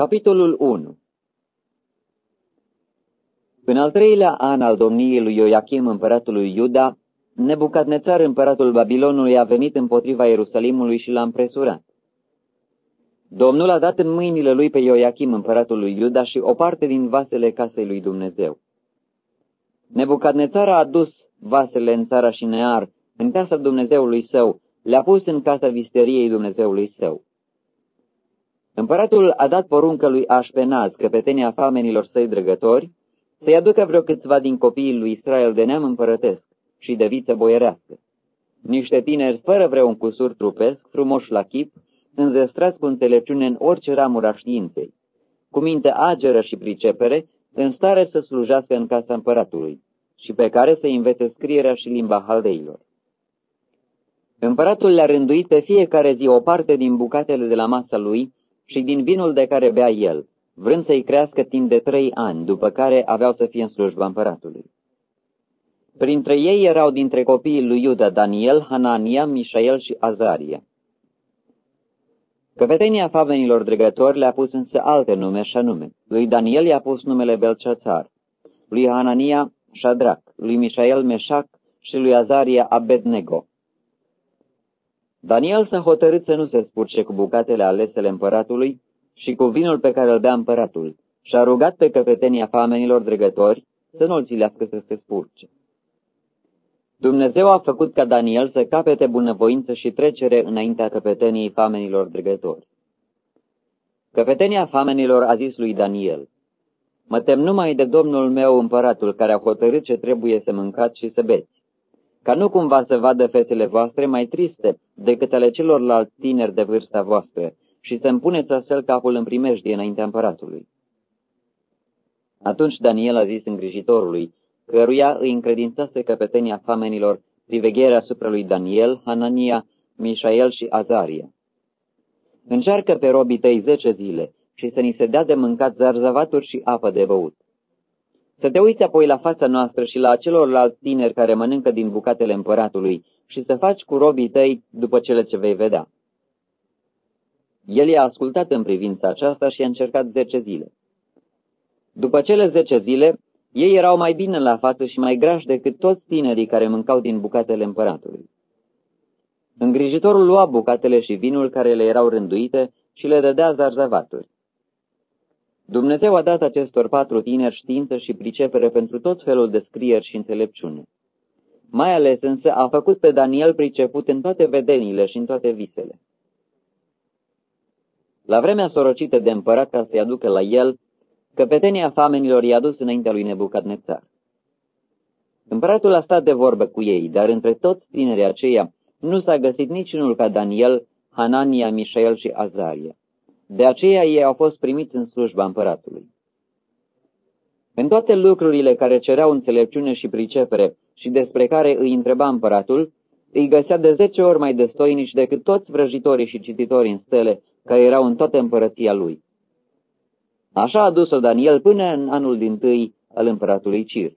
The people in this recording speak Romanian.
Capitolul 1 În al treilea an al domniei lui Ioachim, împăratul lui Iuda, Nebucadnețar, împăratul Babilonului, a venit împotriva Ierusalimului și l-a împresurat. Domnul a dat în mâinile lui pe Ioachim, împăratul lui Iuda, și o parte din vasele casei lui Dumnezeu. Nebucadnețar a adus vasele în țara și Near, în casa Dumnezeului său, le-a pus în casa visteriei Dumnezeului său. Împăratul a dat poruncă lui Așpenaz, căpetenia famenilor săi drăgători, să-i aducă vreo câțiva din copiii lui Israel de neam împărătesc și de viță boierească. Niște tineri fără vreun cusur trupesc, frumoși la chip, înzestrați cu înțelepciune în orice ramură a științei, cu minte ageră și pricepere, în stare să slujească în casa împăratului și pe care să învețe scrierea și limba haldeilor. Împăratul le-a rânduit pe fiecare zi o parte din bucatele de la masa lui și din vinul de care bea el, vrând să-i crească timp de trei ani, după care aveau să fie în slujba împăratului. Printre ei erau dintre copiii lui Iuda Daniel, Hanania, Mișael și Azaria. Căpetenia famenilor dregători le-a pus însă alte nume și anume. Lui Daniel i-a pus numele Belceațar, lui Hanania Shadrach, lui Mișael Meșac și lui Azaria Abednego. Daniel s-a hotărât să nu se spurce cu bucatele alesele împăratului și cu vinul pe care îl bea împăratul și a rugat pe căpetenia famenilor dregători să nu-l țilească să se spurce. Dumnezeu a făcut ca Daniel să capete bunăvoință și trecere înaintea căpeteniei famenilor dregători. Căpetenia famenilor a zis lui Daniel, Mă tem numai de domnul meu împăratul care a hotărât ce trebuie să mâncați și să beți, ca nu cumva să vadă fețele voastre mai triste decât ale celorlalți tineri de vârsta voastră și să-mi puneți astfel capul în primejdie înaintea împăratului. Atunci Daniel a zis îngrijitorului, căruia îi încredințase căpetenia famenilor privegherea asupra lui Daniel, Hanania, Mișael și Azaria. Încearcă pe robii tăi zece zile și să ni se dea de mâncat zarzavaturi și apă de băut. Să te uiți apoi la fața noastră și la celorlalți tineri care mănâncă din bucatele împăratului și să faci cu robii tăi după cele ce vei vedea. El i-a ascultat în privința aceasta și a încercat zece zile. După cele zece zile, ei erau mai bine la față și mai grași decât toți tinerii care mâncau din bucatele împăratului. Îngrijitorul lua bucatele și vinul care le erau rânduite și le dădea zarzavaturi. Dumnezeu a dat acestor patru tineri știință și pricepere pentru tot felul de scrieri și înțelepciune. Mai ales însă a făcut pe Daniel priceput în toate vedenile și în toate visele. La vremea sorocită de împărat ca să-i aducă la el, căpetenia famenilor i-a dus înaintea lui Nebucadnețar. Împăratul a stat de vorbă cu ei, dar între toți tinerii aceia nu s-a găsit niciunul ca Daniel, Hanania, Mișael și Azaria. De aceea ei au fost primiți în slujba împăratului. În toate lucrurile care cereau înțelepciune și pricepere și despre care îi întreba împăratul, îi găsea de zece ori mai destoinici decât toți vrăjitorii și cititorii în stele care erau în toată împărăția lui. Așa a dus-o Daniel până în anul din tâi al împăratului Cir.